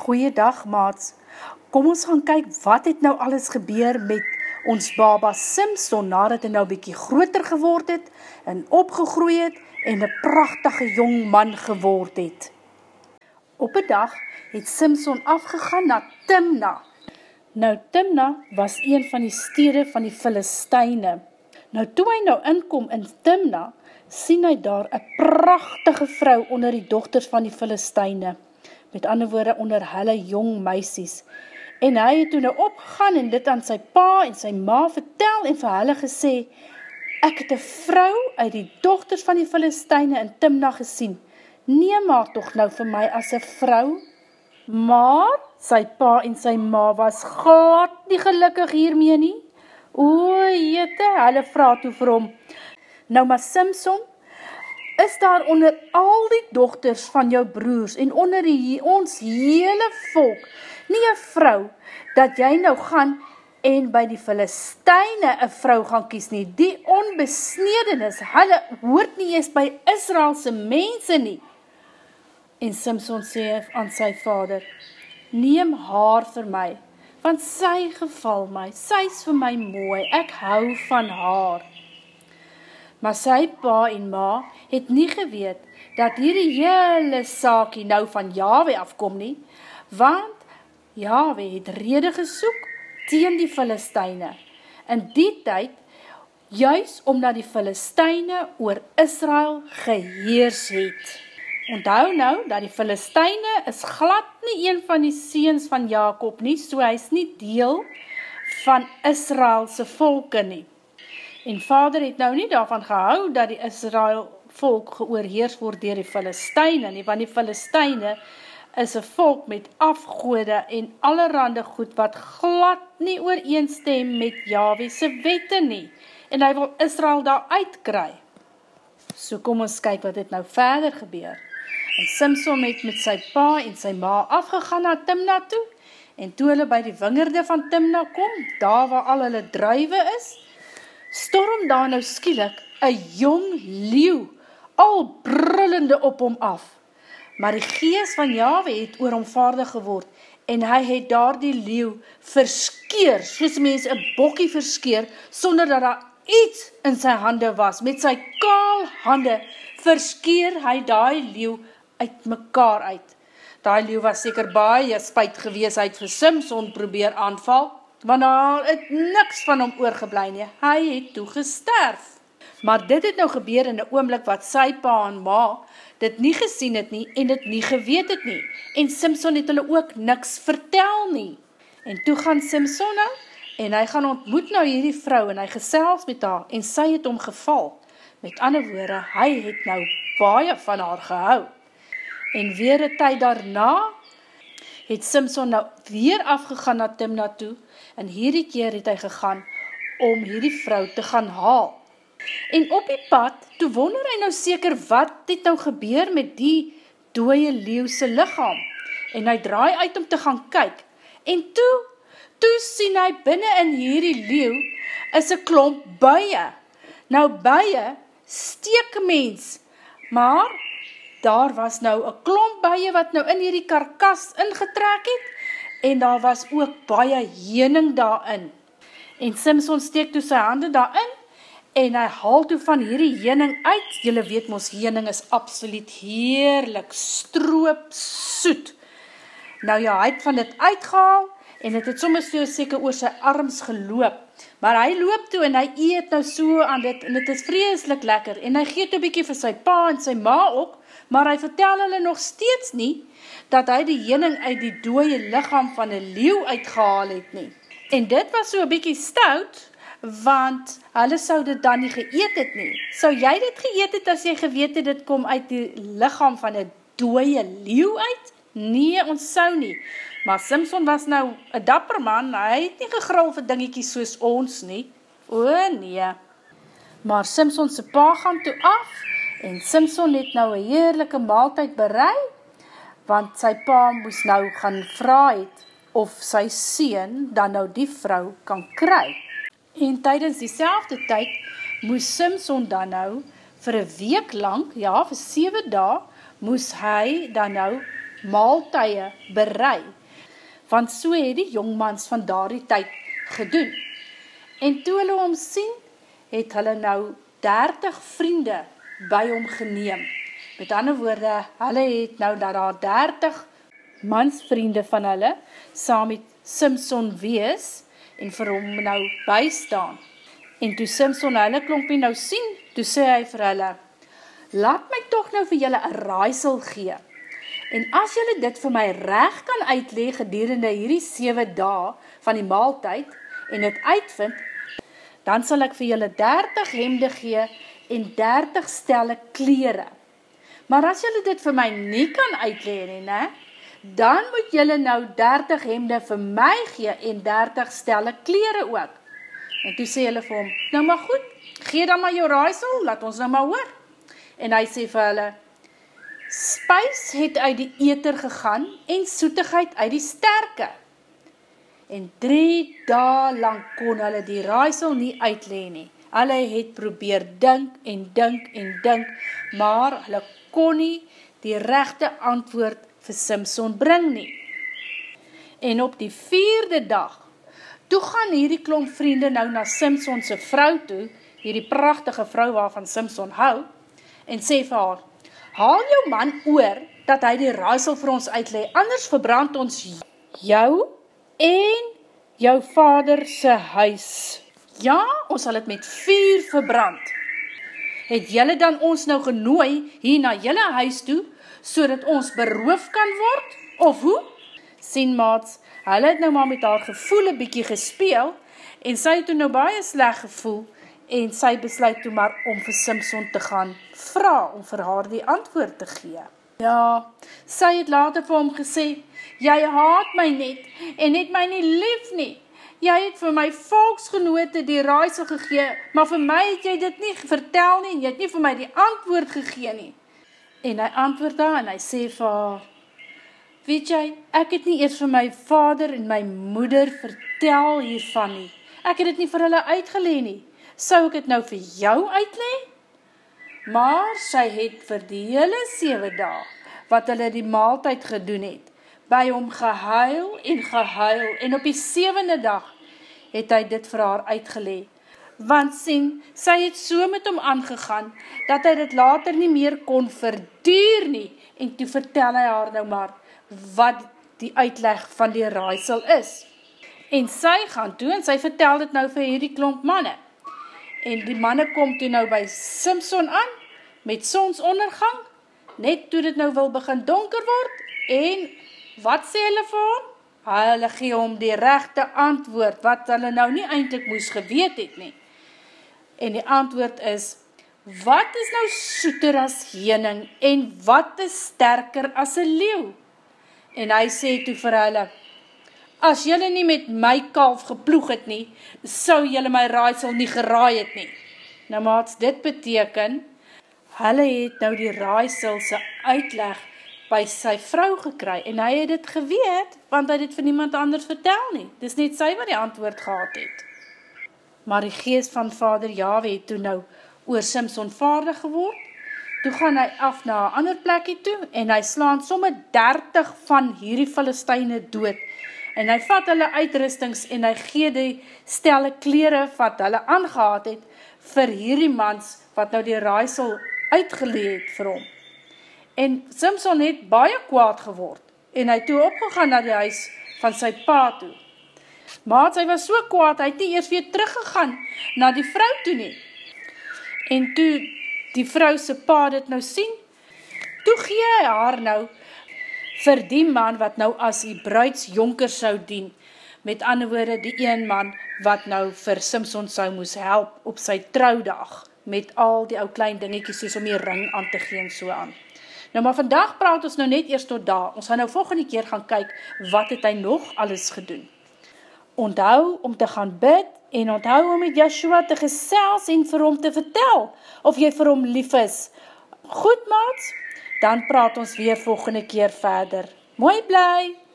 Goeiedag maats, kom ons gaan kyk wat het nou alles gebeur met ons baba Simpson nadat hy nou bykie groter geword het en opgegroeid het en een prachtige jong man geword het. Op een dag het Simpson afgegaan na Timna. Nou Timna was een van die stede van die Filisteine. Nou toe hy nou inkom in Timna, sien hy daar een prachtige vrou onder die dochters van die Filisteine. Met ander woorde onder hulle jong meisies. En hy het toen nou opgegaan en dit aan sy pa en sy ma vertel en vir hulle gesê, ek het een vrou uit die dochters van die Filisteine in Timna gesien, neem maar toch nou vir my as een vrou, maar sy pa en sy ma was glad nie gelukkig hiermee nie, o jete, hulle vraag toe vir hom, nou maar Simpson, is daar onder al die dochters van jou broers en onder die, ons hele volk, nie een vrou, dat jy nou gaan en by die Filisteine een vrou gaan kies nie. Die onbesnedenis, hulle hoort nie eens by Israelse mense nie. En Simpson sê aan sy vader, neem haar vir my, want sy geval my, sy is vir my mooi, ek hou van haar. Maar sy pa en ma het nie geweet, dat hierdie hele saakie nou van Yahweh afkom nie, want Yahweh het rede gesoek teen die Filisteine. In die tyd, juis omdat die Filisteine oor Israel geheers het. Onthou nou, dat die Filisteine is glad nie een van die seens van Jacob nie, so hy is nie deel van Israelse volke nie. En vader het nou nie daarvan gehou, dat die Israel volk geoorheers word dier die Filisteine nie, want die Filisteine is een volk met afgoede en allerhande goed wat glad nie ooreenstem met Yahwehse wette nie. En hy wil Israel daar uitkry. So kom ons kyk wat het nou verder gebeur. En Simson het met sy pa en sy ma afgegaan na Timna toe. En toe hulle by die wingerde van Timna kom, daar waar al hulle druive is, storm daar nou skielik een jong leeuw, al brullende op hom af. Maar die gees van Yahweh het oor hom vaardig geword, en hy het daar die leeuw verskeer, soos mens een bokkie verskeer, sonder dat daar iets in sy hande was, met sy kaal hande, verskeer hy die leeuw uit mekaar uit. Die leeuw was seker baie spuit gewees, hy het vir Simpson probeer aanval, want daar het niks van hom oorgeblij nie, hy het toe gesterf. Maar dit het nou gebeur in die oomlik wat sy pa en ma dit nie gesien het nie en dit nie geweet het nie. En Simpson het hulle ook niks vertel nie. En toe gaan Simpson nou en hy gaan ontmoet nou hierdie vrou en hy gesels met haar en sy het hom geval. Met ander woorde, hy het nou baie van haar gehou. En weer een tyd daarna het Simpson nou weer afgegaan na Timna toe en hierdie keer het hy gegaan om hierdie vrou te gaan haal. En op die pad, toe wonder hy nou seker wat dit nou gebeur met die dooie leeuwse lichaam. En hy draai uit om te gaan kyk. En toe, toe sien hy binnen in hierdie leeuw is een klomp buie. Nou buie steek mens, maar daar was nou een klomp buie wat nou in hierdie karkas ingetrek het en daar was ook baie jening daarin. En Simpson steek toe sy hande daarin en hy haal toe van hierdie jening uit, jylle weet ons jening is absoluut heerlik, stroop, soet. Nou ja, hy het van dit uitgehaal, en het het soms so seker oor sy arms geloop, maar hy loop toe en hy eet nou so aan dit, en het is vreselik lekker, en hy geet een bykie vir sy pa en sy ma ook, maar hy vertel hulle nog steeds nie, dat hy die jening uit die dooie lichaam van een leeuw uitgehaal het nie. En dit was so bykie stout, want hulle sou dit dan nie geëet het nie. Sou jy dit geëet het as jy geweet het dit kom uit die lichaam van een dooie leeuw uit? Nee, ons sou nie. Maar Simpson was nou een dapper man, hy het nie gegrul vir dingiekies soos ons nie. O nee. Maar Simpson se pa gaan toe af en Simpson het nou een heerlijke maaltijd bereid, want sy pa moes nou gaan vraag het of sy sien dan nou die vrou kan kry. En tydens die selfde tyd moes Simpson dan nou vir een week lang, ja, vir 7 dae, moes hy dan nou maaltuie berei, want so het die jongmans van daardie tyd gedoen. En toe hulle hom sien, het hulle nou 30 vriende by hom geneem. Met ander woorde, hulle het nou dat daar 30 mansvriende van hulle, saam met Simpson wees, en vir hom nou bystaan. En toe Simpson hulle klompie nou sien, toe sê hy vir hulle, laat my toch nou vir julle een raaisel gee. En as julle dit vir my recht kan uitleg gedurende hierdie 7 dae van die maaltijd en het uitvind, dan sal ek vir julle 30 hemde gee en 30 stelle kleren. Maar as julle dit vir my nie kan uitleg nie, ne, dan moet julle nou 30 hemde vir my gee en 30 stelle kleren ook. En toe sê hulle vir hom, nou maar goed, gee dan maar jou raaisel, laat ons nou maar hoor. En hy sê vir hulle, Spijs het uit die eter gegaan en soetigheid uit die sterke. En drie dae lang kon hulle die raaisel nie uitleen nie. Hulle het probeer dink en dink en dink, maar hulle kon nie die rechte antwoord vir Simpson bring nie. En op die vierde dag, toe gaan hierdie klomp vriende nou na Simpson sy vrou toe, hierdie prachtige vrou waarvan Simpson hou, en sê vir haar, haal jou man oor, dat hy die raaisel vir ons uitlee, anders verbrand ons jou en jou vader sy huis. Ja, ons sal het met vuur verbrand. Het jylle dan ons nou genooi hier na jylle huis toe, so dat ons beroof kan word? Of hoe? Sien maats, hulle het nou maar met haar gevoel een bykie gespeel, en sy het toe nou baie sleg gevoel, en sy besluit toe maar om vir Simpson te gaan vraag om vir haar die antwoord te gee. Ja, sy het later vir hom gesê, jy haat my net en het my nie lief nie. Jy het vir my volksgenote die raaisel gegee, maar vir my het jy dit nie vertel nie en jy het nie vir my die antwoord gegee nie. En hy antwoord daar en hy sê vir haar, weet jy, ek het nie eers vir my vader en my moeder vertel hiervan nie. Ek het het nie vir hulle uitgeleen nie sou ek het nou vir jou uitle? Maar sy het vir die hele 7 dag, wat hulle die maaltijd gedoen het, by hom gehuil en gehuil, en op die 7e dag het hy dit vir haar uitgele. Want sien, sy het so met hom aangegaan, dat hy dit later nie meer kon verduur nie, en toe vertel hy haar nou maar, wat die uitleg van die raaisel is. En sy gaan toe, en sy vertel dit nou vir hierdie klomp manne, en die manne kom toe nou by Simpson aan, met sonsondergang, net toe dit nou wil begin donker word, en wat sê hulle vir hom? Hulle gee hom die rechte antwoord, wat hulle nou nie eindelijk moes geweet het nie. En die antwoord is, wat is nou soeter as hening, en wat is sterker as een leeuw? En hy sê toe vir hulle, as jylle nie met my kalf geploeg het nie, sou jylle my raaisel nie geraai het nie. Nou maats, dit beteken, hulle het nou die raaisel sy uitleg by sy vrou gekry, en hy het dit geweet, want hy het vir niemand anders vertel nie. Dis net sy wat die antwoord gehad het. Maar die geest van vader Yahweh het toe nou oor Simpson vaardig geword, toe gaan hy af na een ander plekje toe, en hy slaan somme 30 van hierdie Filisteine dood, en hy vat hulle uitrustings en hy gee die stelle kleren wat hulle aangehaad het vir hierdie mans wat nou die raaisel uitgeleed vir hom. En Simpson het baie kwaad geword en hy toe opgegaan na die huis van sy pa toe. Maar hy was so kwaad, hy het nie eers weer teruggegaan na die vrou toe nie. En toe die vrou sy pa dit nou sien, toe gee hy haar nou vir die man wat nou as die bruidsjonker sou dien, met ander woorde die een man wat nou vir Simpson sou moes help op sy trouwdag, met al die ou klein dingetjies soos om die ring aan te geen so aan. Nou maar vandag praat ons nou net eerst tot daar, ons gaan nou volgende keer gaan kyk, wat het hy nog alles gedoen. Onthou om te gaan bid, en onthou om met Yeshua te gesels en vir hom te vertel, of jy vir hom lief is. Goed maats, dan praat ons weer volgende keer verder. Mooi bly!